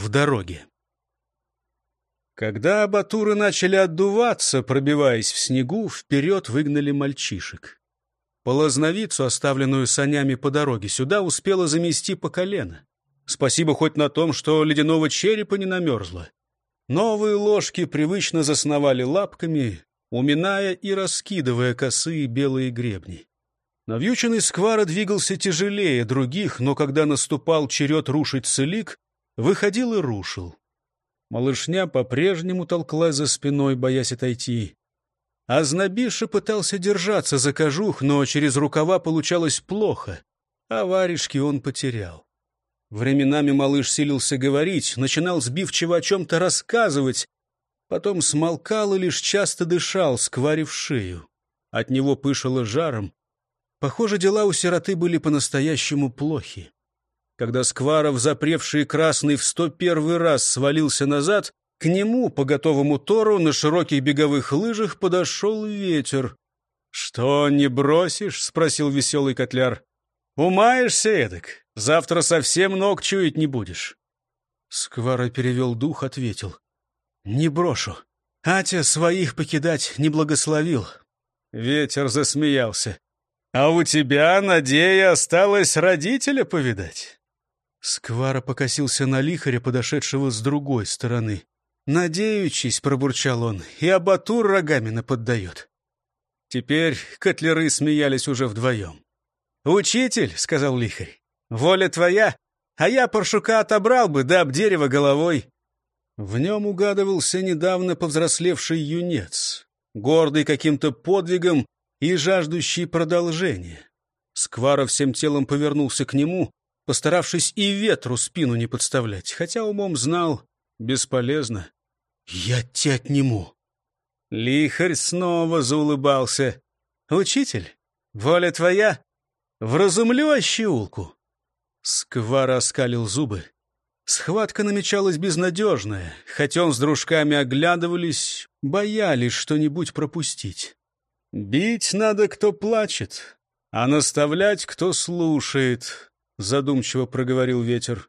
в дороге. Когда абатуры начали отдуваться, пробиваясь в снегу, вперед выгнали мальчишек. Полозновицу, оставленную санями по дороге, сюда успела замести по колено. Спасибо хоть на том, что ледяного черепа не намерзло. Новые ложки привычно засновали лапками, уминая и раскидывая косые белые гребни. Навьюченный сквара двигался тяжелее других, но когда наступал черед рушить целик, выходил и рушил. Малышня по-прежнему толклась за спиной, боясь отойти. А Знобиша пытался держаться за кожух, но через рукава получалось плохо, а варежки он потерял. Временами малыш силился говорить, начинал сбивчиво о чем-то рассказывать, потом смолкал и лишь часто дышал, скварив шею. От него пышало жаром. Похоже, дела у сироты были по-настоящему плохи. Когда Скваров, запревший красный в сто первый раз, свалился назад, к нему, по готовому тору, на широких беговых лыжах подошел ветер. — Что, не бросишь? — спросил веселый котляр. — Умаешься эдак? Завтра совсем ног чуять не будешь. Сквара перевел дух, ответил. — Не брошу. Атя своих покидать не благословил. Ветер засмеялся. — А у тебя, надея, осталось родителя повидать? Сквара покосился на лихаря, подошедшего с другой стороны. «Надеючись», — пробурчал он, — «и абатур рогами наподдает». Теперь котлеры смеялись уже вдвоем. «Учитель», — сказал лихарь, — «воля твоя, а я паршука отобрал бы, да об дерево головой». В нем угадывался недавно повзрослевший юнец, гордый каким-то подвигом и жаждущий продолжения. Сквара всем телом повернулся к нему, постаравшись и ветру спину не подставлять, хотя умом знал, бесполезно. «Я тебя отниму!» Лихарь снова заулыбался. «Учитель, воля твоя, вразумлю ощеулку!» Сквар оскалил зубы. Схватка намечалась безнадежная, хотя он с дружками оглядывались, боялись что-нибудь пропустить. «Бить надо, кто плачет, а наставлять, кто слушает», задумчиво проговорил ветер.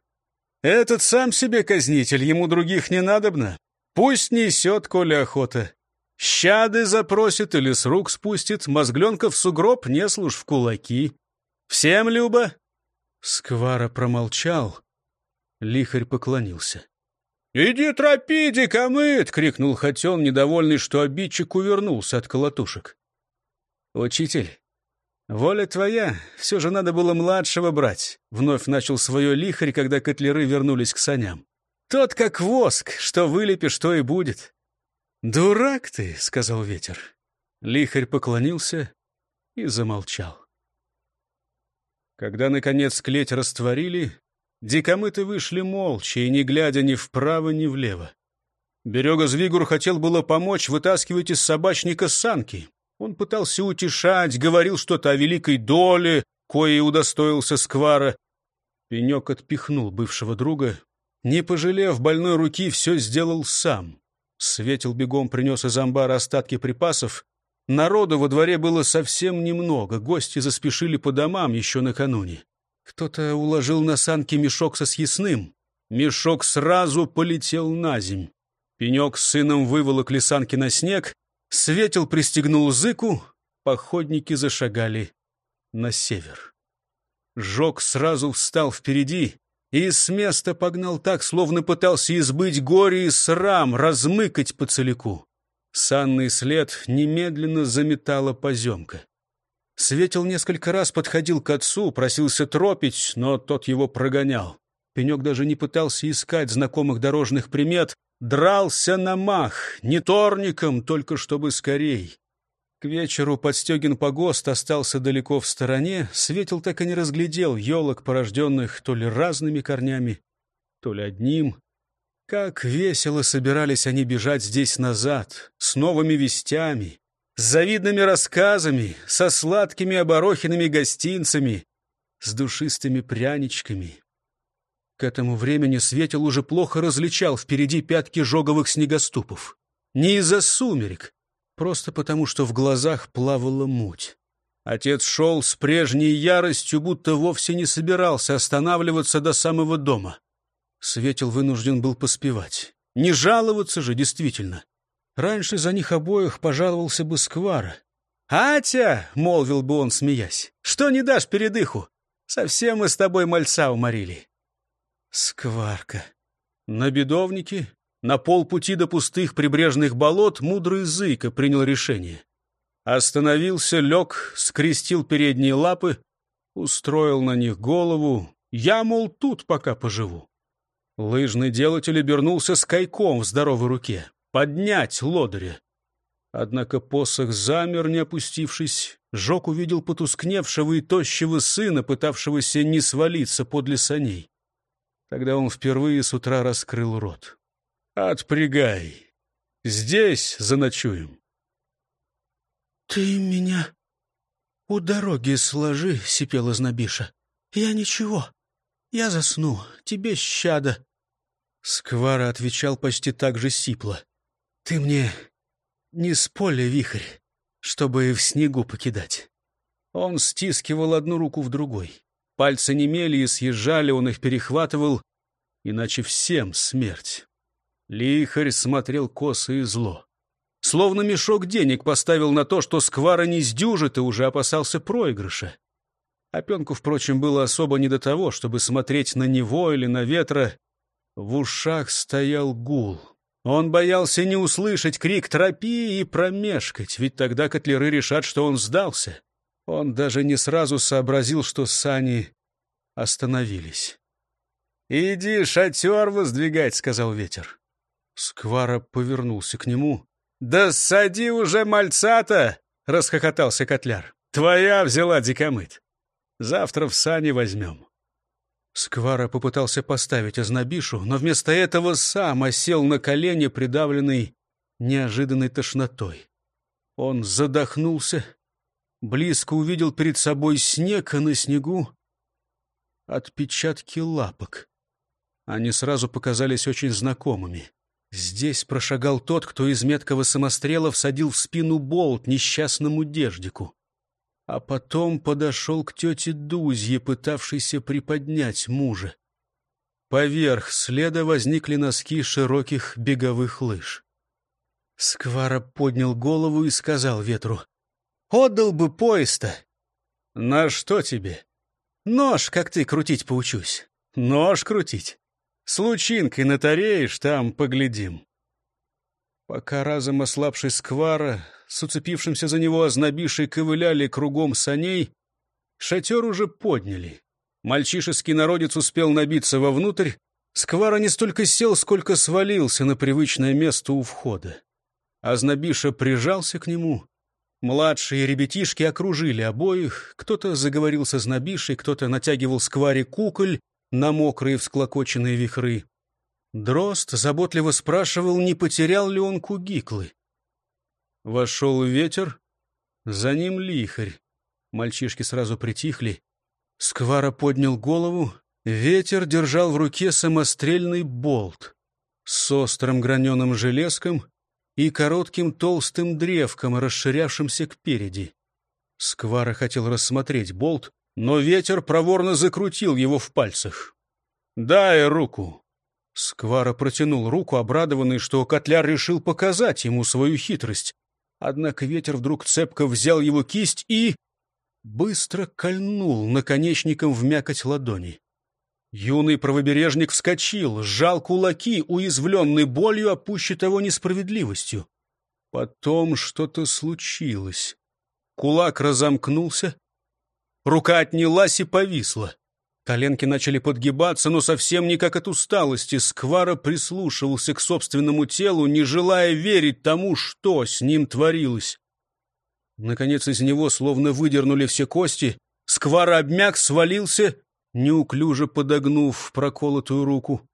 Этот сам себе казнитель, ему других не надобно. Пусть несет, коли охота. Щады запросит или с рук спустит, мозгленка в сугроб, не слушь в кулаки. Всем, Люба?» Сквара промолчал. Лихарь поклонился. «Иди тропи, дикомыт!» — крикнул Хотен, недовольный, что обидчик увернулся от колотушек. «Учитель, «Воля твоя, все же надо было младшего брать», — вновь начал свое лихарь, когда котлеры вернулись к саням. «Тот как воск, что вылепишь, то и будет». «Дурак ты», — сказал ветер. Лихарь поклонился и замолчал. Когда, наконец, клеть растворили, дикомыты вышли молча и не глядя ни вправо, ни влево. Берега Звигур хотел было помочь вытаскивать из собачника санки, он пытался утешать, говорил что-то о великой доле, кое удостоился сквара. Пенек отпихнул бывшего друга. Не пожалев больной руки, все сделал сам. Светил бегом принес из амбара остатки припасов. Народу во дворе было совсем немного, гости заспешили по домам еще накануне. Кто-то уложил на санки мешок со съестным. Мешок сразу полетел на земь. Пенек с сыном выволокли санки на снег, Светил пристегнул зыку, походники зашагали на север. Жок сразу встал впереди и с места погнал так, словно пытался избыть горе и срам, размыкать по целику. Санный след немедленно заметала поземка. Светил несколько раз подходил к отцу, просился тропить, но тот его прогонял. Пенек даже не пытался искать знакомых дорожных примет, дрался на мах, не торником, только чтобы скорей. К вечеру подстегин погост остался далеко в стороне, светил так и не разглядел елок, порожденных то ли разными корнями, то ли одним. Как весело собирались они бежать здесь назад, с новыми вестями, с завидными рассказами, со сладкими оборохиными гостинцами, с душистыми пряничками. К этому времени Светил уже плохо различал впереди пятки жоговых снегоступов. Не из-за сумерек, просто потому, что в глазах плавала муть. Отец шел с прежней яростью, будто вовсе не собирался останавливаться до самого дома. Светил вынужден был поспевать. Не жаловаться же, действительно. Раньше за них обоих пожаловался бы Сквара. «Атя!» — молвил бы он, смеясь. «Что не дашь передыху? Совсем мы с тобой мальца уморили». Скварка. На бедовнике, на полпути до пустых прибрежных болот, мудрый Зыка принял решение. Остановился, лег, скрестил передние лапы, устроил на них голову. Я, мол, тут пока поживу. Лыжный делатель обернулся с кайком в здоровой руке. Поднять лодыря. Однако посох замер, не опустившись. Жок увидел потускневшего и тощего сына, пытавшегося не свалиться подле саней. Тогда он впервые с утра раскрыл рот. «Отпрягай! Здесь заночуем!» «Ты меня у дороги сложи», — сипела Знобиша. «Я ничего. Я засну. Тебе щада». Сквара отвечал почти так же сипло. «Ты мне не с поля вихрь, чтобы в снегу покидать». Он стискивал одну руку в другой. Пальцы немели и съезжали, он их перехватывал, иначе всем смерть. Лихарь смотрел косо и зло. Словно мешок денег поставил на то, что сквара не сдюжит, и уже опасался проигрыша. Опенку, впрочем, было особо не до того, чтобы смотреть на него или на ветра. В ушах стоял гул. Он боялся не услышать крик тропи и промешкать, ведь тогда котлеры решат, что он сдался. Он даже не сразу сообразил, что сани остановились. «Иди шатер воздвигать», — сказал ветер. Сквара повернулся к нему. «Да сади уже мальца-то!» — расхохотался котляр. «Твоя взяла дикомыт. Завтра в сани возьмем». Сквара попытался поставить ознобишу, но вместо этого сам осел на колени, придавленный неожиданной тошнотой. Он задохнулся, близко увидел перед собой снег, а на снегу отпечатки лапок. Они сразу показались очень знакомыми. Здесь прошагал тот, кто из меткого самострела всадил в спину болт несчастному деждику а потом подошел к тете Дузье, пытавшейся приподнять мужа. Поверх следа возникли носки широких беговых лыж. Сквара поднял голову и сказал ветру, «Отдал бы поезд-то!» «На что тебе?» «Нож, как ты, крутить поучусь». «Нож крутить? С лучинкой натареешь, там поглядим». Пока разом ослабший сквара с уцепившимся за него ознобишей ковыляли кругом саней, шатер уже подняли. Мальчишеский народец успел набиться вовнутрь, Сквара не столько сел, сколько свалился на привычное место у входа. Азнабиша прижался к нему. Младшие ребятишки окружили обоих. Кто-то заговорил со Знобишей, кто-то натягивал скваре куколь на мокрые всклокоченные вихры. Дрозд заботливо спрашивал, не потерял ли он кугиклы. Вошел ветер, за ним лихарь. Мальчишки сразу притихли. Сквара поднял голову. Ветер держал в руке самострельный болт с острым граненым железком и коротким толстым древком, расширявшимся кпереди. Сквара хотел рассмотреть болт, но ветер проворно закрутил его в пальцах. «Дай руку!» Сквара протянул руку, обрадованный, что котляр решил показать ему свою хитрость. Однако ветер вдруг цепко взял его кисть и... быстро кольнул наконечником в мякоть ладони. Юный правобережник вскочил, сжал кулаки, уязвленный болью, а пуще того несправедливостью. Потом что-то случилось. Кулак разомкнулся, рука отнялась и повисла. Коленки начали подгибаться, но совсем не как от усталости. Сквара прислушивался к собственному телу, не желая верить тому, что с ним творилось. Наконец из него словно выдернули все кости. Сквара обмяк, свалился, неуклюже подогнув проколотую руку.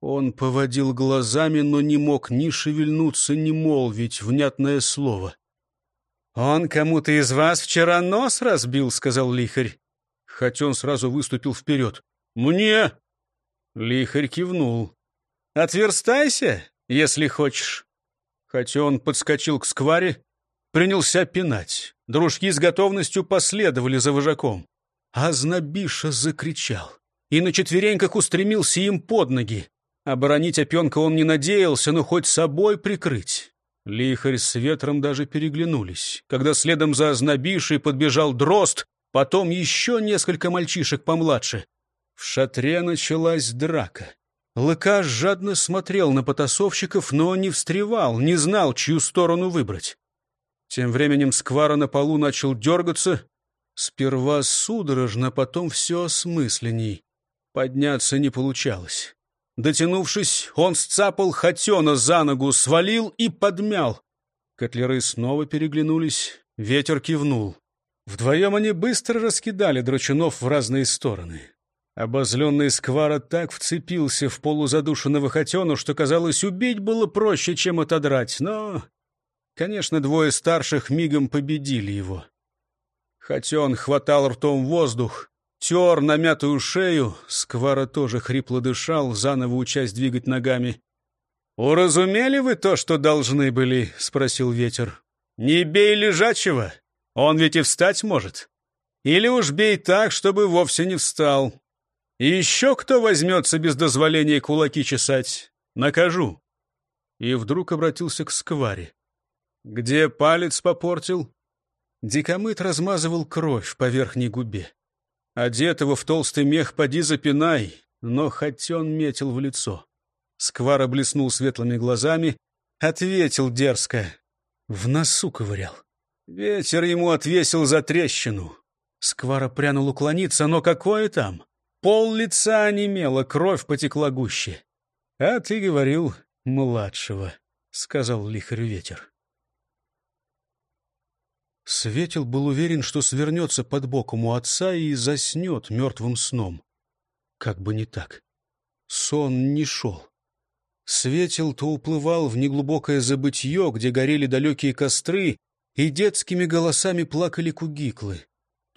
Он поводил глазами, но не мог ни шевельнуться, ни молвить внятное слово. «Он кому-то из вас вчера нос разбил», — сказал лихарь хотя он сразу выступил вперед. «Мне!» Лихарь кивнул. «Отверстайся, если хочешь». Хотя он подскочил к скваре, принялся пинать. Дружки с готовностью последовали за вожаком. А Знобиша закричал. и на четвереньках устремился им под ноги. Оборонить опенка он не надеялся, но хоть собой прикрыть. Лихарь с ветром даже переглянулись. Когда следом за ознобившей подбежал дрозд, потом еще несколько мальчишек помладше. В шатре началась драка. Лыка жадно смотрел на потасовщиков, но не встревал, не знал, чью сторону выбрать. Тем временем сквара на полу начал дергаться. Сперва судорожно, потом все осмысленней. Подняться не получалось. Дотянувшись, он сцапал Хотена за ногу, свалил и подмял. Котлеры снова переглянулись, ветер кивнул. Вдвоем они быстро раскидали драчунов в разные стороны. Обозленный сквара так вцепился в полузадушенного хотену, что, казалось, убить было проще, чем отодрать. Но, конечно, двое старших мигом победили его. Хотен хватал ртом воздух, тер намятую шею, сквара тоже хрипло дышал, заново учась двигать ногами. «Уразумели вы то, что должны были?» — спросил ветер. «Не бей лежачего, он ведь и встать может. Или уж бей так, чтобы вовсе не встал. И еще кто возьмется без дозволения кулаки чесать? Накажу. И вдруг обратился к скваре. Где палец попортил? Дикомыт размазывал кровь по верхней губе. Одетого в толстый мех поди запинай, но хоть он метил в лицо. Сквара блеснул светлыми глазами, ответил дерзко. В носу ковырял. Ветер ему отвесил за трещину. Сквара прянул уклониться, но какое там? Пол лица онемело, кровь потекла гуще. — А ты говорил младшего, — сказал лихарю ветер. Светил был уверен, что свернется под боком у отца и заснет мертвым сном. Как бы не так. Сон не шел. Светил то уплывал в неглубокое забытье, где горели далекие костры, и детскими голосами плакали кугиклы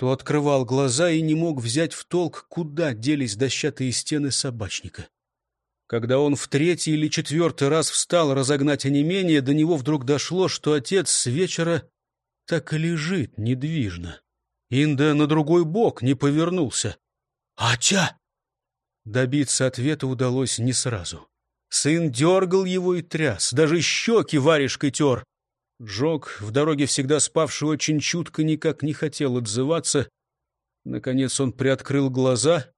то открывал глаза и не мог взять в толк, куда делись дощатые стены собачника. Когда он в третий или четвертый раз встал разогнать онемение, до него вдруг дошло, что отец с вечера так и лежит недвижно. Инда на другой бок не повернулся. «Атя!» Добиться ответа удалось не сразу. Сын дергал его и тряс, даже щеки варежкой тер. Джок, в дороге всегда спавший очень чутко, никак не хотел отзываться. Наконец он приоткрыл глаза,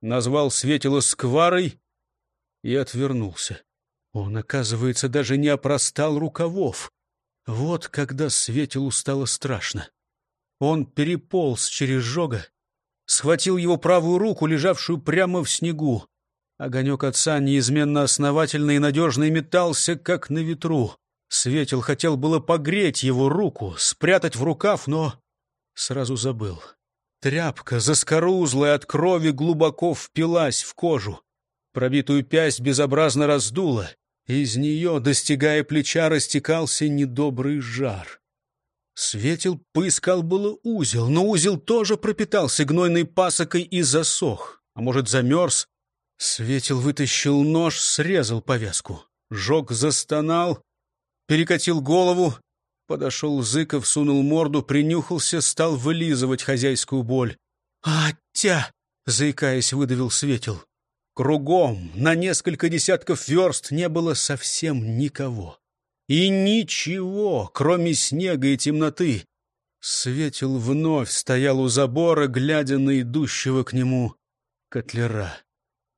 назвал светило скварой и отвернулся. Он, оказывается, даже не опростал рукавов. Вот когда светилу стало страшно. Он переполз через жога, схватил его правую руку, лежавшую прямо в снегу. Огонек отца неизменно основательно и надежно метался, как на ветру. Светил хотел было погреть его руку, спрятать в рукав, но сразу забыл. Тряпка, заскорузлая от крови, глубоко впилась в кожу. Пробитую пясть безобразно раздула. Из нее, достигая плеча, растекался недобрый жар. Светил поискал было узел, но узел тоже пропитался гнойной пасокой и засох. А может, замерз? Светил вытащил нож, срезал повязку. Жог застонал, перекатил голову, подошел Зыков, сунул морду, принюхался, стал вылизывать хозяйскую боль. «Атя!» — заикаясь, выдавил Светил. Кругом, на несколько десятков верст, не было совсем никого. И ничего, кроме снега и темноты. Светил вновь стоял у забора, глядя на идущего к нему котлера.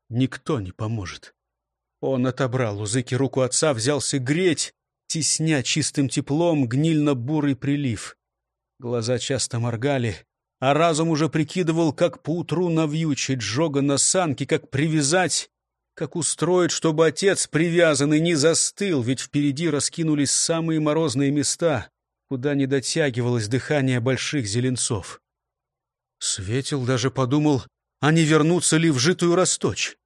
Никто не поможет. Он отобрал у Зыки руку отца, взялся греть, тесня чистым теплом гнильно-бурый прилив. Глаза часто моргали, а разум уже прикидывал, как поутру навьючить жога на санки, как привязать, как устроить, чтобы отец, привязанный, не застыл, ведь впереди раскинулись самые морозные места, куда не дотягивалось дыхание больших зеленцов. Светил даже подумал, а не вернуться ли в житую расточь.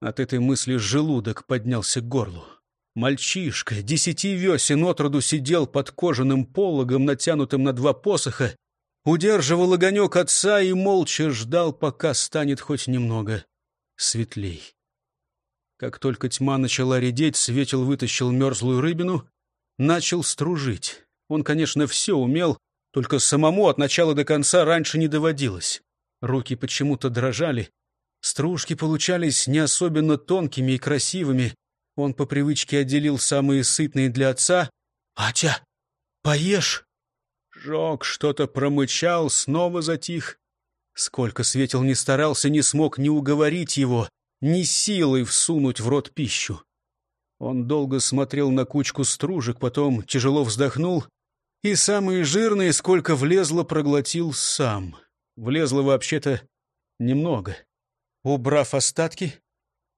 От этой мысли желудок поднялся к горлу. Мальчишка, десяти весен отроду сидел под кожаным пологом, натянутым на два посоха, удерживал огонек отца и молча ждал, пока станет хоть немного светлей. Как только тьма начала редеть, Светил вытащил мерзлую рыбину, начал стружить. Он, конечно, все умел, только самому от начала до конца раньше не доводилось. Руки почему-то дрожали. Стружки получались не особенно тонкими и красивыми. Он по привычке отделил самые сытные для отца. «Атя, поешь!» Жок что-то промычал, снова затих. Сколько Светил не старался, не смог ни уговорить его, ни силой всунуть в рот пищу. Он долго смотрел на кучку стружек, потом тяжело вздохнул и самые жирные, сколько влезло, проглотил сам. Влезло вообще-то немного. Убрав остатки,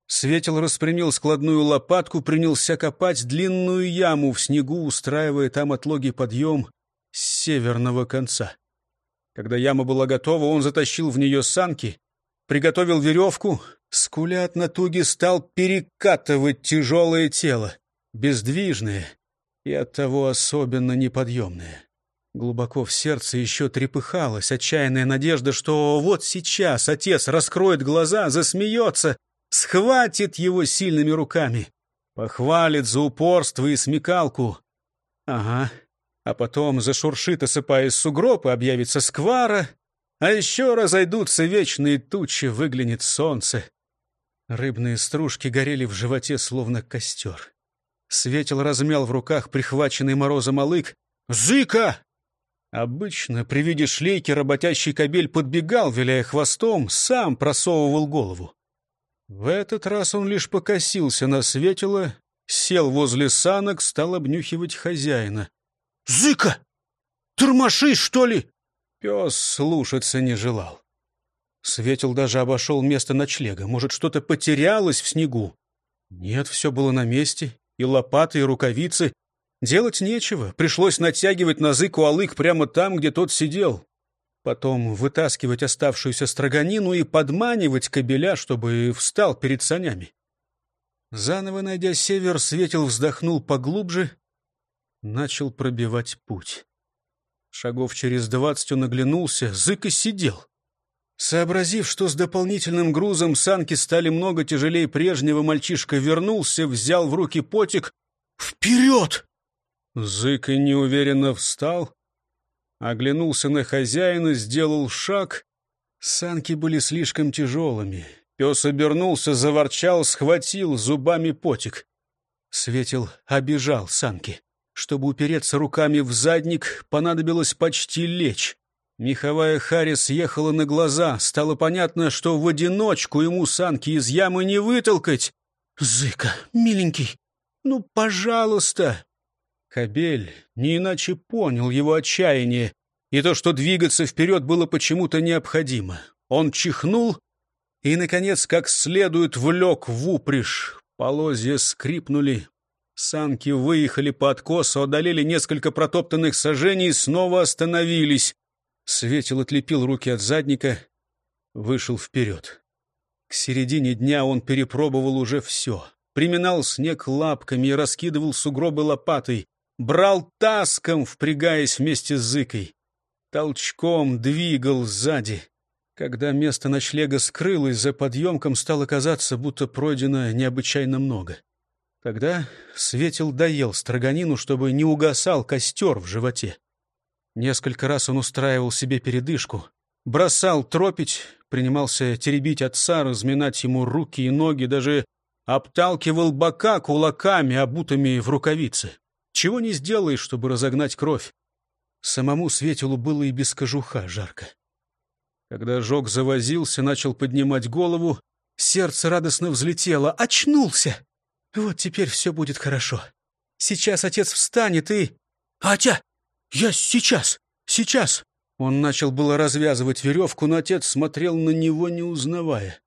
Светил распрямил складную лопатку, принялся копать длинную яму в снегу, устраивая там отлогий подъем с северного конца. Когда яма была готова, он затащил в нее санки, приготовил веревку, скуля от натуги стал перекатывать тяжелое тело, бездвижное и оттого особенно неподъемное. Глубоко в сердце еще трепыхалась отчаянная надежда, что вот сейчас отец раскроет глаза, засмеется, схватит его сильными руками, похвалит за упорство и смекалку. Ага, а потом зашуршит, осыпаясь сугроб, и объявится сквара, а еще разойдутся вечные тучи, выглянет солнце. Рыбные стружки горели в животе, словно костер. Светил размял в руках прихваченный морозом алык. «Зыка!» Обычно при виде шлейки работящий кобель подбегал, виляя хвостом, сам просовывал голову. В этот раз он лишь покосился на светило, сел возле санок, стал обнюхивать хозяина. «Зыка! Тормошись, что ли?» Пес слушаться не желал. Светил даже обошел место ночлега. Может, что-то потерялось в снегу? Нет, все было на месте. И лопаты, и рукавицы. Делать нечего. Пришлось натягивать на зыку алык прямо там, где тот сидел. Потом вытаскивать оставшуюся строганину и подманивать кобеля, чтобы встал перед санями. Заново найдя север, Светил вздохнул поглубже начал пробивать путь. Шагов через двадцать он оглянулся, зык и сидел. Сообразив, что с дополнительным грузом санки стали много тяжелее прежнего, мальчишка вернулся, взял в руки потик. «Вперед!» Зык и неуверенно встал, оглянулся на хозяина, сделал шаг. Санки были слишком тяжелыми. Пес обернулся, заворчал, схватил зубами потик. Светил обижал санки. Чтобы упереться руками в задник, понадобилось почти лечь. Меховая Харри съехала на глаза. Стало понятно, что в одиночку ему санки из ямы не вытолкать. «Зыка, миленький, ну, пожалуйста!» Кобель не иначе понял его отчаяние, и то, что двигаться вперед было почему-то необходимо. Он чихнул и, наконец, как следует влек в упряжь. Полозья скрипнули, Санки выехали по откосу, одолели несколько протоптанных сажений и снова остановились. Светил отлепил руки от задника, вышел вперед. К середине дня он перепробовал уже все. Приминал снег лапками и раскидывал сугробы лопатой. Брал таском, впрягаясь вместе с зыкой. Толчком двигал сзади. Когда место ночлега скрылось, за подъемком стало казаться, будто пройдено необычайно много. Тогда Светил доел строганину, чтобы не угасал костер в животе. Несколько раз он устраивал себе передышку, бросал тропить, принимался теребить отца, разминать ему руки и ноги, даже обталкивал бока кулаками, обутыми в рукавицы. Чего не сделаешь, чтобы разогнать кровь. Самому Светилу было и без кожуха жарко. Когда жог завозился, начал поднимать голову, сердце радостно взлетело. «Очнулся!» Вот теперь все будет хорошо. Сейчас отец встанет и... Атя! Я сейчас! Сейчас! Он начал было развязывать веревку, но отец смотрел на него, не узнавая.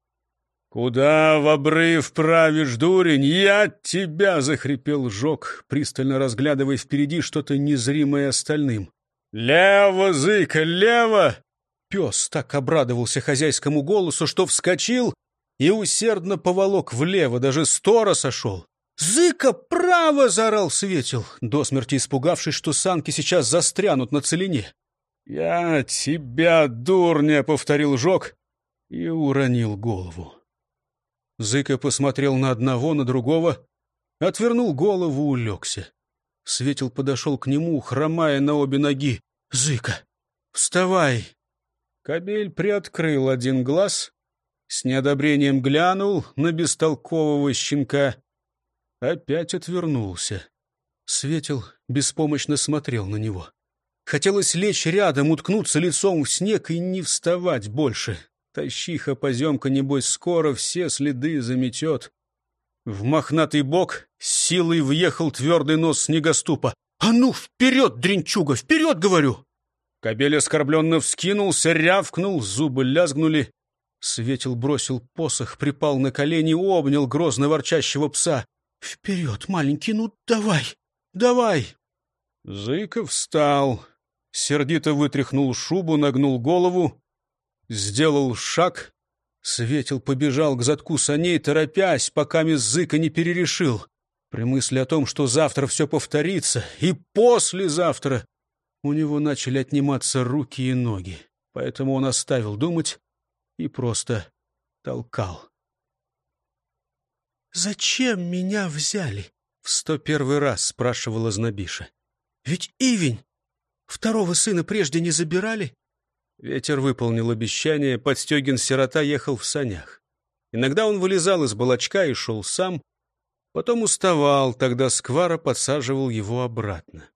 «Куда в обрыв правишь, дурень? Я тебя!» — захрипел Жок, пристально разглядывая впереди что-то незримое остальным. «Лево, зыка, лево!» Пес так обрадовался хозяйскому голосу, что вскочил и усердно поволок влево, даже стора сошел. «Зыка, право!» — заорал Светил, до смерти испугавшись, что санки сейчас застрянут на целине. «Я тебя, дурня!» — повторил Жок и уронил голову. Зыка посмотрел на одного, на другого, отвернул голову, улегся. Светил подошел к нему, хромая на обе ноги. «Зыка, вставай!» Кобель приоткрыл один глаз, с неодобрением глянул на бестолкового щенка, опять отвернулся. Светил беспомощно смотрел на него. Хотелось лечь рядом, уткнуться лицом в снег и не вставать больше. Тащиха поземка, небось, скоро все следы заметет. В мохнатый бок силой въехал твердый нос снегоступа. «А ну, вперед, дренчуга, вперед, говорю!» Кобель оскорбленно вскинулся, рявкнул, зубы лязгнули. Светил бросил посох, припал на колени, обнял грозно ворчащего пса. «Вперед, маленький, ну давай, давай!» Зыков встал, сердито вытряхнул шубу, нагнул голову, сделал шаг. Светил побежал к задку саней, торопясь, пока Зыка не перерешил. При мысли о том, что завтра все повторится, и послезавтра у него начали отниматься руки и ноги. Поэтому он оставил думать и просто толкал. «Зачем меня взяли?» — в сто первый раз спрашивала Знобиша. «Ведь Ивень! Второго сына прежде не забирали?» Ветер выполнил обещание, Подстегин-сирота ехал в санях. Иногда он вылезал из балочка и шел сам, потом уставал, тогда Сквара подсаживал его обратно.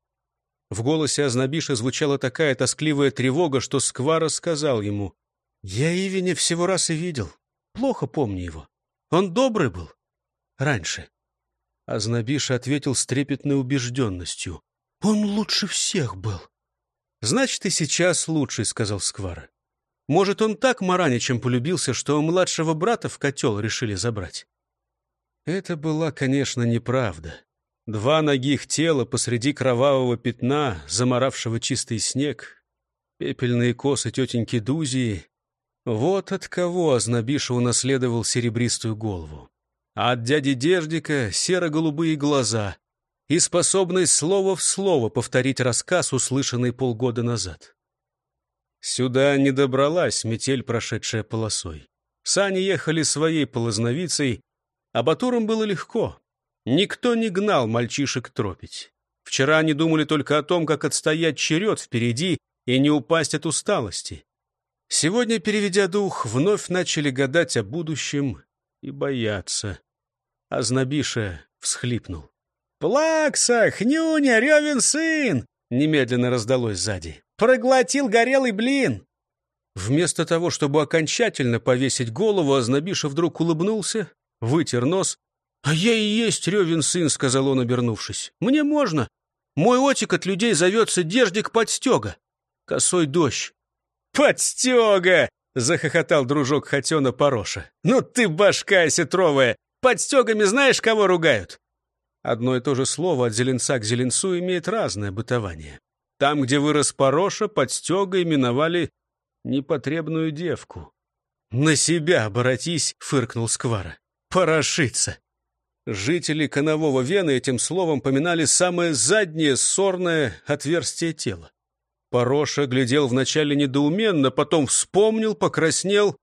В голосе Азнабиша звучала такая тоскливая тревога, что Сквара сказал ему, «Я Ивиня всего раз и видел. Плохо помню его. Он добрый был. Раньше». Азнабиша ответил с трепетной убежденностью, «Он лучше всех был». «Значит, и сейчас лучший», — сказал Сквара. «Может, он так Мараничем полюбился, что младшего брата в котел решили забрать?» Это была, конечно, неправда. Два ногих тела посреди кровавого пятна, заморавшего чистый снег, пепельные косы тетеньки Дузии. Вот от кого Ознобиша унаследовал серебристую голову. От дяди Деждика серо-голубые глаза и способность слово в слово повторить рассказ, услышанный полгода назад. Сюда не добралась метель, прошедшая полосой. Сани ехали своей полозновицей, а Батурам было легко. Никто не гнал мальчишек тропить. Вчера они думали только о том, как отстоять черед впереди и не упасть от усталости. Сегодня, переведя дух, вновь начали гадать о будущем и бояться. А Знобиша всхлипнул. «Плакса, хнюня, ревен сын!» Немедленно раздалось сзади. «Проглотил горелый блин!» Вместо того, чтобы окончательно повесить голову, Азнабиша вдруг улыбнулся, вытер нос «А я и есть Ревин сын», — сказал он, обернувшись. «Мне можно. Мой отик от людей зовется Деждик Подстега. Косой дождь». «Подстега!» — захохотал дружок Хотена Пороша. «Ну ты башка осетровая! Подстегами знаешь, кого ругают?» Одно и то же слово от зеленца к зеленцу имеет разное бытование. Там, где вырос Пороша, подстегой именовали непотребную девку. «На себя оборотись!» — фыркнул Сквара. «Порошиться!» Жители Конового Вены этим словом поминали самое заднее сорное отверстие тела. Пороша глядел вначале недоуменно, потом вспомнил, покраснел,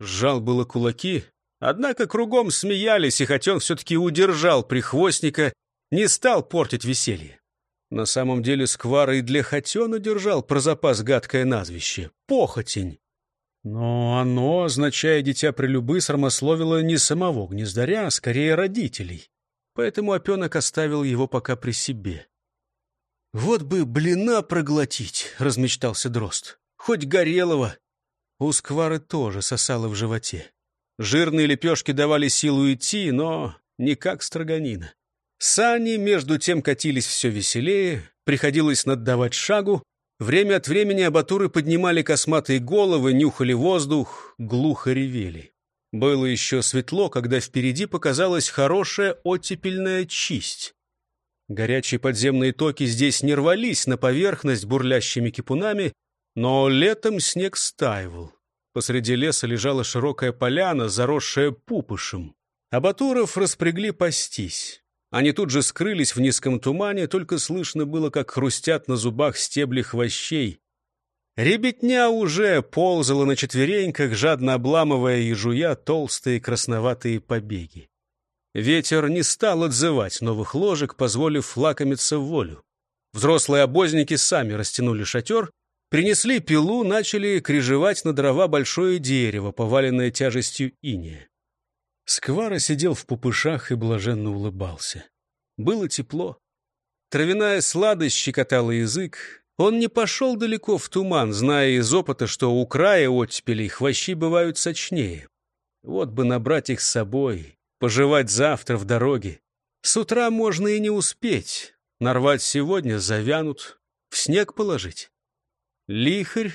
сжал было кулаки. Однако кругом смеялись, и хоть он все-таки удержал прихвостника, не стал портить веселье. На самом деле Сквара и для Хотена держал про запас гадкое назвище — Похотень. Но оно, означая дитя прелюбы, срамословило не самого гнездаря, а скорее родителей. Поэтому опенок оставил его пока при себе. «Вот бы блина проглотить!» — размечтался дрозд. «Хоть горелого!» У сквары тоже сосало в животе. Жирные лепешки давали силу идти, но не как строганина. Сани, между тем, катились все веселее, приходилось наддавать шагу, Время от времени абатуры поднимали косматые головы, нюхали воздух, глухо ревели. Было еще светло, когда впереди показалась хорошая оттепельная чисть. Горячие подземные токи здесь не рвались на поверхность бурлящими кипунами, но летом снег стаивал. Посреди леса лежала широкая поляна, заросшая пупышем. Абатуров распрягли пастись. Они тут же скрылись в низком тумане, только слышно было, как хрустят на зубах стебли хвощей. Ребятня уже ползала на четвереньках, жадно обламывая и жуя толстые красноватые побеги. Ветер не стал отзывать новых ложек, позволив лакомиться в волю. Взрослые обозники сами растянули шатер, Принесли пилу, начали крежевать на дрова большое дерево, поваленное тяжестью иния. Сквара сидел в пупышах и блаженно улыбался. Было тепло. Травяная сладость щекотала язык. Он не пошел далеко в туман, зная из опыта, что у края оттепелей хвощи бывают сочнее. Вот бы набрать их с собой, пожевать завтра в дороге. С утра можно и не успеть. Нарвать сегодня завянут, в снег положить. Лихарь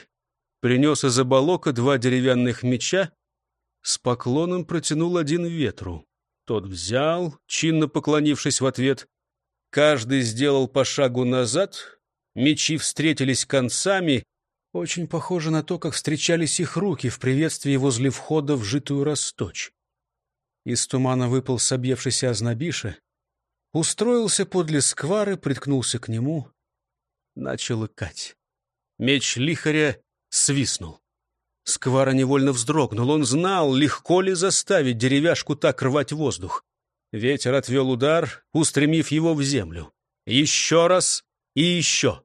принес из оболока два деревянных меча, с поклоном протянул один ветру. Тот взял, чинно поклонившись в ответ. Каждый сделал по шагу назад, мечи встретились концами. Очень похоже на то, как встречались их руки в приветствии возле входа в житую расточь. Из тумана выпал собьевшийся ознобиша, устроился подле сквары, приткнулся к нему, начал икать. Меч лихаря свистнул. Сквара невольно вздрогнул. Он знал, легко ли заставить деревяшку так рвать воздух. Ветер отвел удар, устремив его в землю. Еще раз и еще.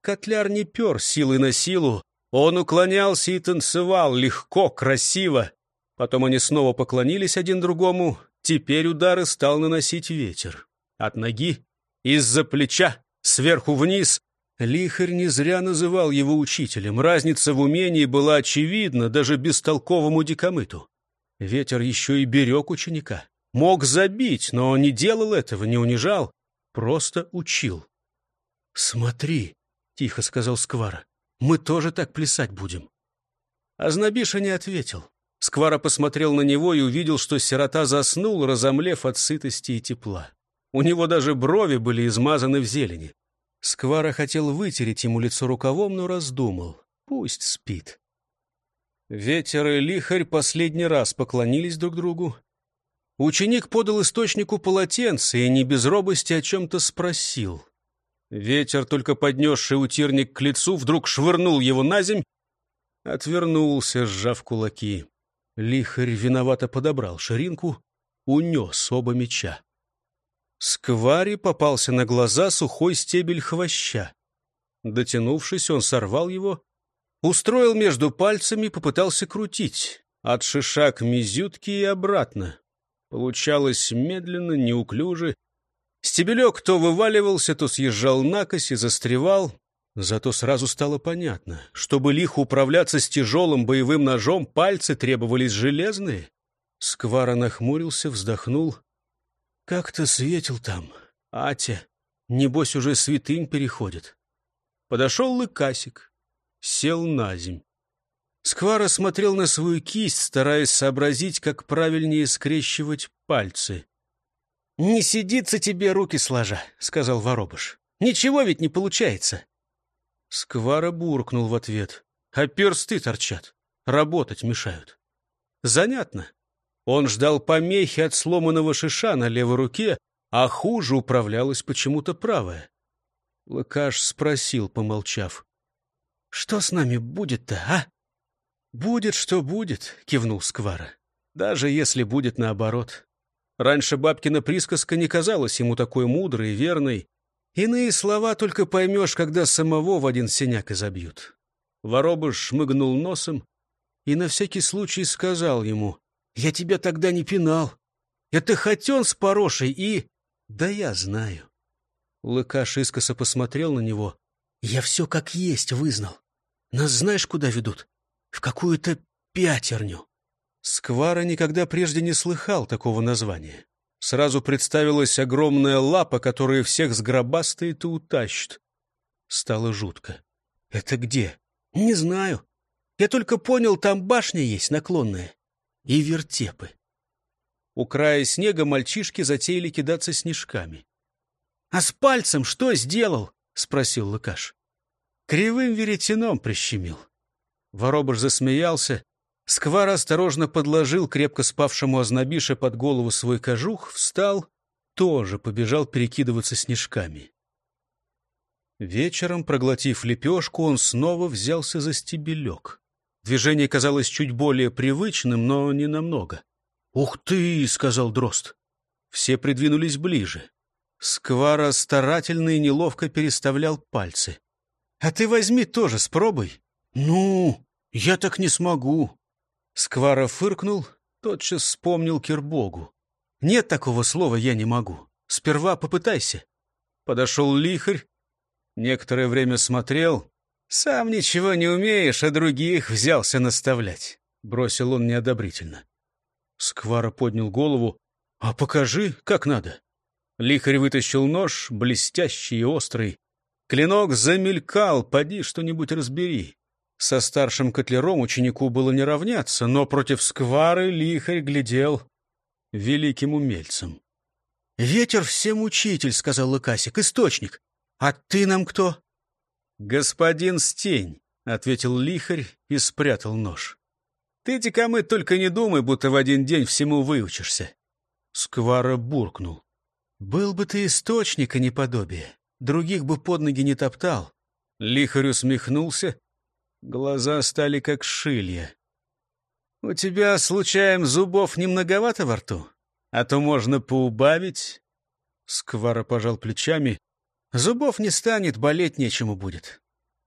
Котляр не пер силой на силу. Он уклонялся и танцевал легко, красиво. Потом они снова поклонились один другому. Теперь удары стал наносить ветер. От ноги, из-за плеча, сверху вниз. Лихарь не зря называл его учителем. Разница в умении была очевидна даже бестолковому дикомыту. Ветер еще и берег ученика. Мог забить, но не делал этого, не унижал, просто учил. «Смотри», — тихо сказал Сквара, — «мы тоже так плясать будем». Азнабиша не ответил. Сквара посмотрел на него и увидел, что сирота заснул, разомлев от сытости и тепла. У него даже брови были измазаны в зелени. Сквара хотел вытереть ему лицо рукавом, но раздумал. Пусть спит. Ветер и лихарь последний раз поклонились друг другу. Ученик подал источнику полотенце и не без робости о чем-то спросил. Ветер, только поднесший утирник к лицу, вдруг швырнул его на земь, отвернулся, сжав кулаки. Лихарь виновато подобрал ширинку, унес оба меча. Сквари попался на глаза сухой стебель хвоща. Дотянувшись, он сорвал его, устроил между пальцами, попытался крутить. От шиша к мизютке и обратно. Получалось медленно, неуклюже. Стебелек то вываливался, то съезжал накось и застревал. Зато сразу стало понятно, чтобы лихо управляться с тяжелым боевым ножом, пальцы требовались железные. Сквара нахмурился, вздохнул — как-то светил там. Атя, небось, уже святынь переходит. Подошел Лыкасик, сел на земь. Сквара смотрел на свою кисть, стараясь сообразить, как правильнее скрещивать пальцы. — Не сидится тебе руки сложа, — сказал воробыш. — Ничего ведь не получается. Сквара буркнул в ответ. — А персты торчат, работать мешают. Занятно. Он ждал помехи от сломанного шиша на левой руке, а хуже управлялась почему-то правая. Лыкаш спросил, помолчав. — Что с нами будет-то, а? — Будет, что будет, — кивнул Сквара. — Даже если будет наоборот. Раньше бабкина присказка не казалась ему такой мудрой и верной. Иные слова только поймешь, когда самого в один синяк изобьют. Воробыш шмыгнул носом и на всякий случай сказал ему — я тебя тогда не пинал. Это хотен с порошей и... Да я знаю. Лыкаш искоса посмотрел на него. Я все как есть вызнал. Нас знаешь, куда ведут? В какую-то пятерню. Сквара никогда прежде не слыхал такого названия. Сразу представилась огромная лапа, которая всех сгробастает и утащит. Стало жутко. «Это где?» «Не знаю. Я только понял, там башня есть наклонная и вертепы. У края снега мальчишки затеяли кидаться снежками. — А с пальцем что сделал? — спросил Лукаш. Кривым веретеном прищемил. Воробыш засмеялся. Сквар осторожно подложил крепко спавшему ознобише под голову свой кожух, встал, тоже побежал перекидываться снежками. Вечером, проглотив лепешку, он снова взялся за стебелек. Движение казалось чуть более привычным, но не намного. «Ух ты!» — сказал Дрозд. Все придвинулись ближе. Сквара старательно и неловко переставлял пальцы. А ты возьми тоже, спробуй. Ну, я так не смогу. Сквара фыркнул, тотчас вспомнил Кирбогу. Нет такого слова «я не могу». Сперва попытайся. Подошел лихарь, некоторое время смотрел. Сам ничего не умеешь, а других взялся наставлять. Бросил он неодобрительно. Сквара поднял голову. «А покажи, как надо». Лихарь вытащил нож, блестящий и острый. Клинок замелькал, поди что-нибудь разбери. Со старшим котлером ученику было не равняться, но против сквары лихарь глядел великим умельцем. «Ветер всем учитель», — сказал Лыкасик, — «источник. А ты нам кто?» «Господин Стень», — ответил лихарь и спрятал нож. «Ты, Дикамы, только не думай, будто в один день всему выучишься». Сквара буркнул. «Был бы ты источник, а не подобие. Других бы под ноги не топтал». Лихарь усмехнулся. Глаза стали как шилья. «У тебя, случаем, зубов не многовато во рту?» а то можно поубавить. Сквара пожал плечами. Зубов не станет, болеть нечему будет.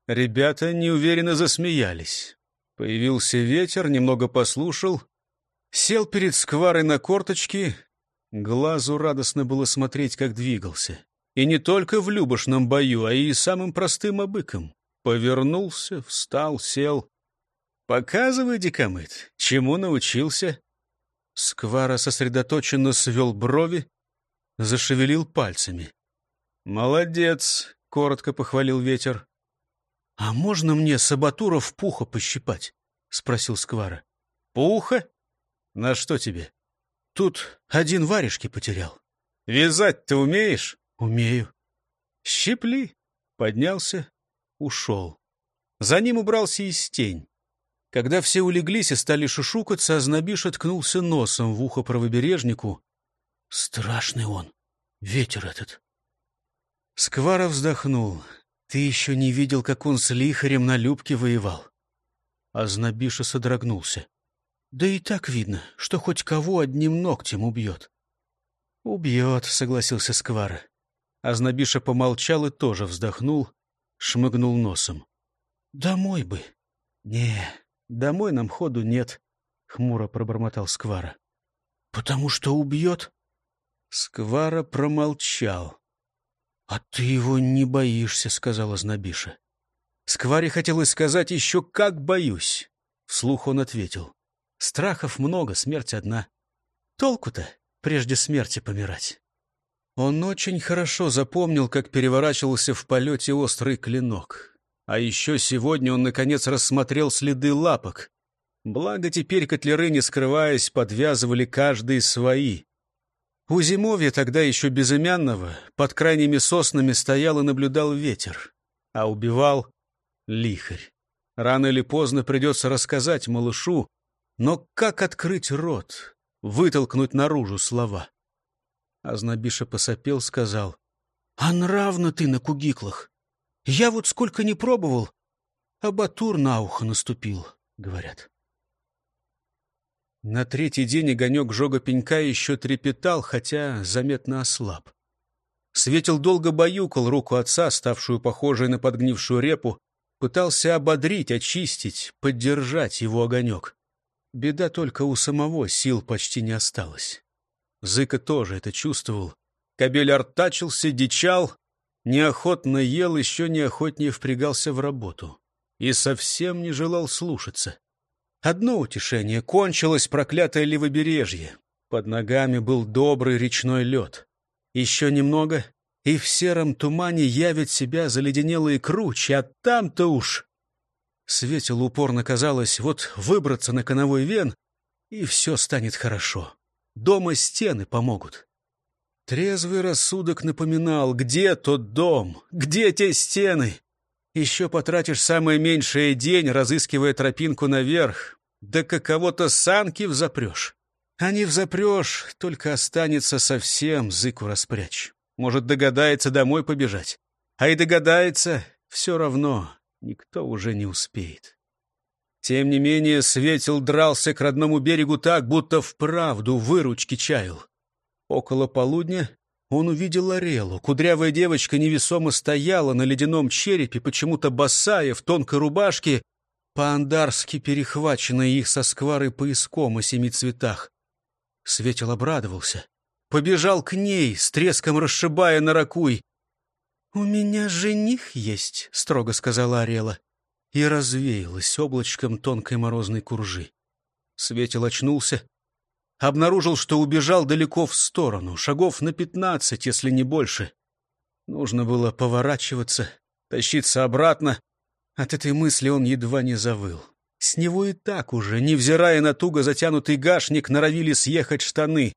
Ребята неуверенно засмеялись. Появился ветер, немного послушал. Сел перед скварой на корточки. Глазу радостно было смотреть, как двигался. И не только в любошном бою, а и самым простым обыком. Повернулся, встал, сел. «Показывай, Дикомыт, чему научился?» Сквара сосредоточенно свел брови, зашевелил пальцами. «Молодец!» — коротко похвалил ветер. «А можно мне Сабатуров пуха пощипать?» — спросил Сквара. «Пуха? На что тебе?» «Тут один варежки потерял». «Вязать ты умеешь?» «Умею». «Щипли!» — поднялся, ушел. За ним убрался и стень. Когда все улеглись и стали шушукаться, Азнабиша ткнулся носом в ухо правобережнику. «Страшный он, ветер этот». Сквара вздохнул. «Ты еще не видел, как он с лихарем на Любке воевал?» Азнабиша содрогнулся. «Да и так видно, что хоть кого одним ногтем убьет». «Убьет», — согласился Сквара. Азнабиша помолчал и тоже вздохнул, шмыгнул носом. «Домой бы». «Не, Домой нам ходу нет, — хмуро пробормотал Сквара. — Потому что убьет? Сквара промолчал. — А ты его не боишься, — сказала Знобиша. Скваре хотелось сказать еще «как боюсь». Вслух он ответил. Страхов много, смерть одна. Толку-то прежде смерти помирать. Он очень хорошо запомнил, как переворачивался в полете острый клинок. А еще сегодня он, наконец, рассмотрел следы лапок. Благо теперь котлеры, не скрываясь, подвязывали каждый свои. У зимовья, тогда еще безымянного, под крайними соснами стоял и наблюдал ветер, а убивал лихарь. Рано или поздно придется рассказать малышу, но как открыть рот, вытолкнуть наружу слова? Азнабиша посопел, сказал, «А нравно ты на кугиклах. Я вот сколько не пробовал, а Батур на ухо наступил, говорят. На третий день огонек жога пенька еще трепетал, хотя заметно ослаб. Светил долго баюкал руку отца, ставшую похожей на подгнившую репу, пытался ободрить, очистить, поддержать его огонек. Беда только у самого, сил почти не осталось. Зыка тоже это чувствовал. Кобель артачился, дичал, неохотно ел, еще неохотнее впрягался в работу и совсем не желал слушаться. Одно утешение — кончилось проклятое левобережье. Под ногами был добрый речной лед. Еще немного, и в сером тумане явят себя заледенелые кручи, а там-то уж... Светилу упорно казалось, вот выбраться на коновой вен, и все станет хорошо. Дома стены помогут. Трезвый рассудок напоминал, где тот дом, где те стены. Еще потратишь самое меньшее день, разыскивая тропинку наверх. Да каково-то санки взапрешь. А не взапрешь, только останется совсем зыку распрячь. Может, догадается домой побежать. А и догадается, все равно никто уже не успеет. Тем не менее, Светил дрался к родному берегу так, будто вправду выручки чаял. Около полудня Он увидел Орелу. Кудрявая девочка невесомо стояла на ледяном черепе, почему-то босая, в тонкой рубашке, по-андарски перехваченная их со скварой пояском о семи цветах. Светил обрадовался. Побежал к ней, с треском расшибая на ракуй. «У меня жених есть», — строго сказала Орела. И развеялась облачком тонкой морозной куржи. Светил очнулся, обнаружил, что убежал далеко в сторону, шагов на пятнадцать, если не больше. Нужно было поворачиваться, тащиться обратно. От этой мысли он едва не завыл. С него и так уже, невзирая на туго затянутый гашник, норовили съехать штаны.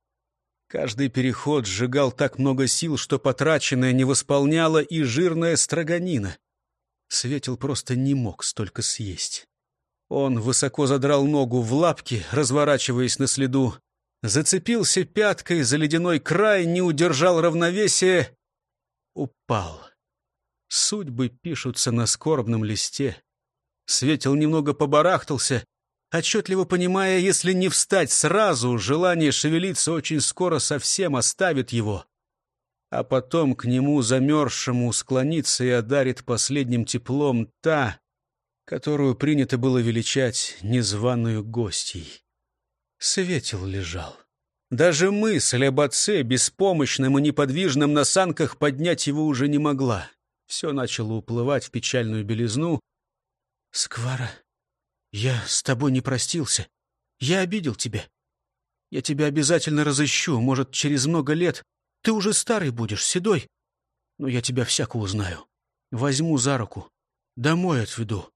Каждый переход сжигал так много сил, что потраченное не восполняло и жирная строганина. Светил просто не мог столько съесть. Он высоко задрал ногу в лапки, разворачиваясь на следу, зацепился пяткой за ледяной край, не удержал равновесия, упал. Судьбы пишутся на скорбном листе. Светил немного побарахтался, отчетливо понимая, если не встать сразу, желание шевелиться очень скоро совсем оставит его. А потом к нему замерзшему склонится и одарит последним теплом та, которую принято было величать незваную гостьей. Светил лежал. Даже мысль об отце, беспомощном и неподвижном на санках, поднять его уже не могла. Все начало уплывать в печальную белизну. «Сквара, я с тобой не простился. Я обидел тебя. Я тебя обязательно разыщу, может, через много лет. Ты уже старый будешь, седой. Но я тебя всяко узнаю. Возьму за руку. Домой отведу.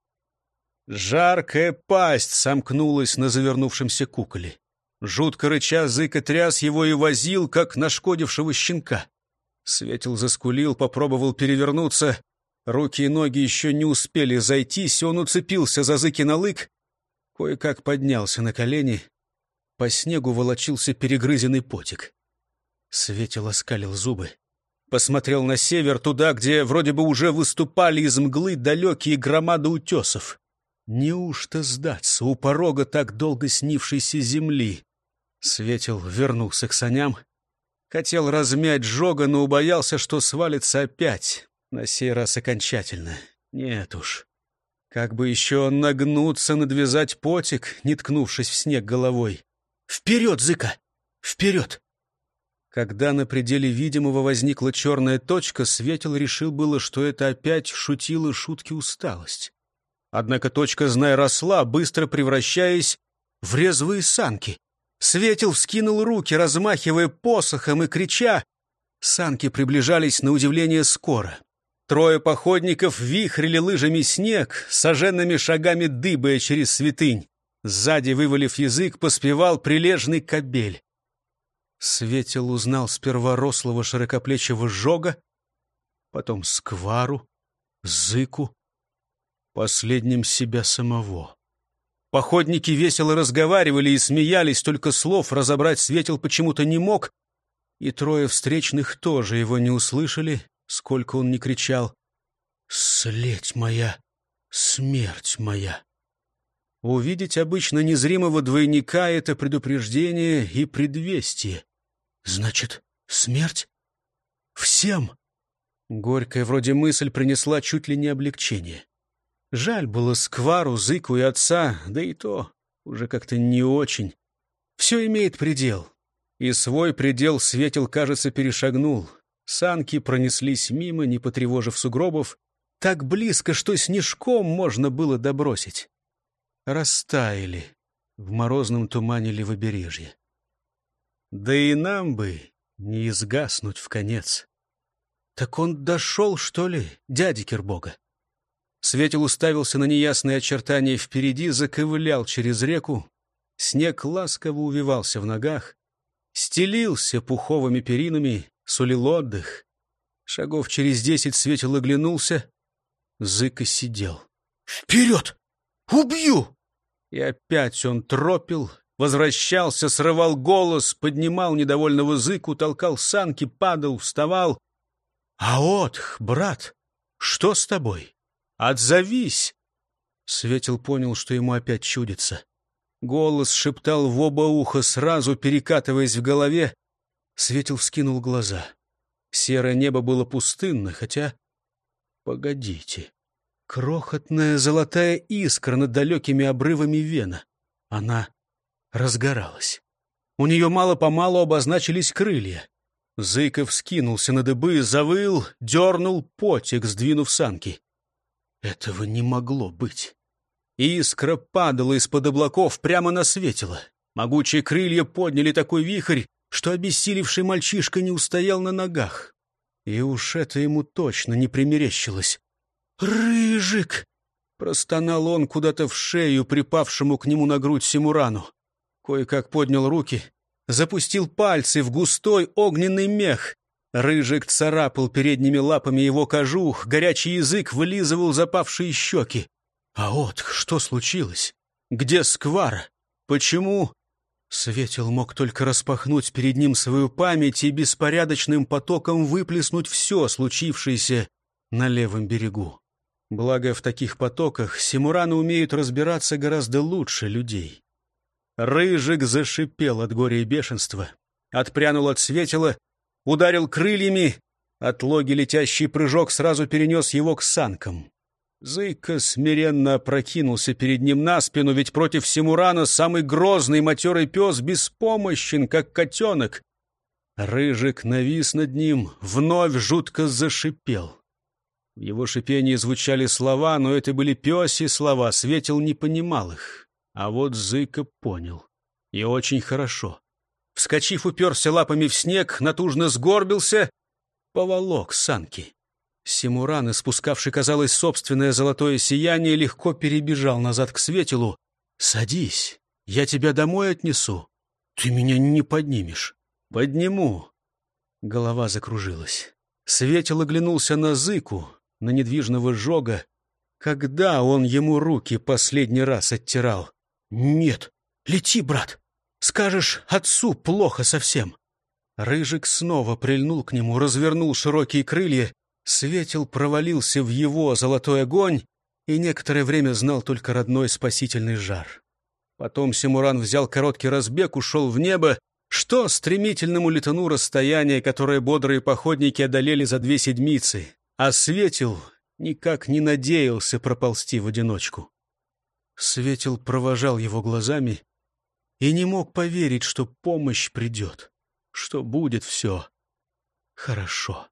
Жаркая пасть сомкнулась на завернувшемся куколе. Жутко рыча, зыка тряс его и возил, как нашкодившего щенка. Светил заскулил, попробовал перевернуться. Руки и ноги еще не успели зайтись, он уцепился за зыки лык, кое-как поднялся на колени. По снегу волочился перегрызенный потик. Светил оскалил зубы. Посмотрел на север, туда, где вроде бы уже выступали из мглы далекие громады утесов. Неужто сдаться у порога так долго снившейся земли? Светил вернулся к саням. Хотел размять жога, но убоялся, что свалится опять. На сей раз окончательно. Нет уж. Как бы еще нагнуться, надвязать потик, не ткнувшись в снег головой. «Вперед, зыка! Вперед!» Когда на пределе видимого возникла черная точка, Светил решил было, что это опять шутила шутки усталость. Однако точка, зная, росла, быстро превращаясь в резвые санки. Светил вскинул руки, размахивая посохом и крича. Санки приближались на удивление скоро. Трое походников вихрили лыжами снег, соженными шагами дыбая через святынь. Сзади, вывалив язык, поспевал прилежный кобель. Светил узнал сперва рослого широкоплечего жога, потом сквару, зыку, последним себя самого. Походники весело разговаривали и смеялись, только слов разобрать Светил почему-то не мог, и трое встречных тоже его не услышали, сколько он ни кричал. «Следь моя, смерть моя!» Увидеть обычно незримого двойника — это предупреждение и предвестие. Значит, смерть? Всем? Горькая вроде мысль принесла чуть ли не облегчение. Жаль было сквару, зыку и отца, да и то уже как-то не очень. Все имеет предел. И свой предел Светил, кажется, перешагнул. Санки пронеслись мимо, не потревожив сугробов, так близко, что снежком можно было добросить. Растаяли в морозном тумане левобережья. Да и нам бы не изгаснуть в конец. Так он дошел, что ли, дядя Кирбога? Светил уставился на неясные очертания впереди, заковылял через реку. Снег ласково увивался в ногах, стелился пуховыми перинами, сулил отдых. Шагов через десять Светил оглянулся. Зыка сидел. «Вперед! Убью!» И опять он тропил, возвращался, срывал голос, поднимал недовольного Зыку, толкал санки, падал, вставал. «А отх, брат, что с тобой?» «Отзовись!» Светил понял, что ему опять чудится. Голос шептал в оба уха, сразу перекатываясь в голове. Светил вскинул глаза. Серое небо было пустынно, хотя... Погодите. Крохотная золотая искра над далекими обрывами вена. Она разгоралась. У нее мало-помалу обозначились крылья. Зыков скинулся на дыбы, завыл, дернул потик, сдвинув санки. Этого не могло быть. Искра падала из-под облаков прямо на светило. Могучие крылья подняли такой вихрь, что обессилевший мальчишка не устоял на ногах. И уж это ему точно не примерещилось. «Рыжик!» — простонал он куда-то в шею, припавшему к нему на грудь Симурану. Кое-как поднял руки, запустил пальцы в густой огненный мех. Рыжик царапал передними лапами его кожух, горячий язык вылизывал запавшие щеки. А вот что случилось? Где Сквара? Почему Светил мог только распахнуть перед ним свою память и беспорядочным потоком выплеснуть все случившееся на левом берегу. Благо, в таких потоках симураны умеют разбираться гораздо лучше людей. Рыжик зашипел от горя и бешенства, отпрянул от светила, ударил крыльями, от логи летящий прыжок сразу перенес его к санкам. Зыка смиренно опрокинулся перед ним на спину, ведь против Симурана самый грозный матерый пес беспомощен, как котенок. Рыжик навис над ним, вновь жутко зашипел. В его шипении звучали слова, но это были пёси слова, Светил не понимал их. А вот Зыка понял. И очень хорошо. Вскочив, уперся лапами в снег, натужно сгорбился, поволок санки. Симуран, испускавший, казалось, собственное золотое сияние, легко перебежал назад к светилу. «Садись, я тебя домой отнесу. Ты меня не поднимешь». «Подниму». Голова закружилась. Светил оглянулся на Зыку, на недвижного жога. Когда он ему руки последний раз оттирал? «Нет, лети, брат. Скажешь, отцу плохо совсем». Рыжик снова прильнул к нему, развернул широкие крылья Светил провалился в его золотой огонь и некоторое время знал только родной спасительный жар. Потом Симуран взял короткий разбег, ушел в небо. Что стремительному летуну расстояние, которое бодрые походники одолели за две седмицы, а Светил никак не надеялся проползти в одиночку. Светил провожал его глазами и не мог поверить, что помощь придет, что будет все хорошо.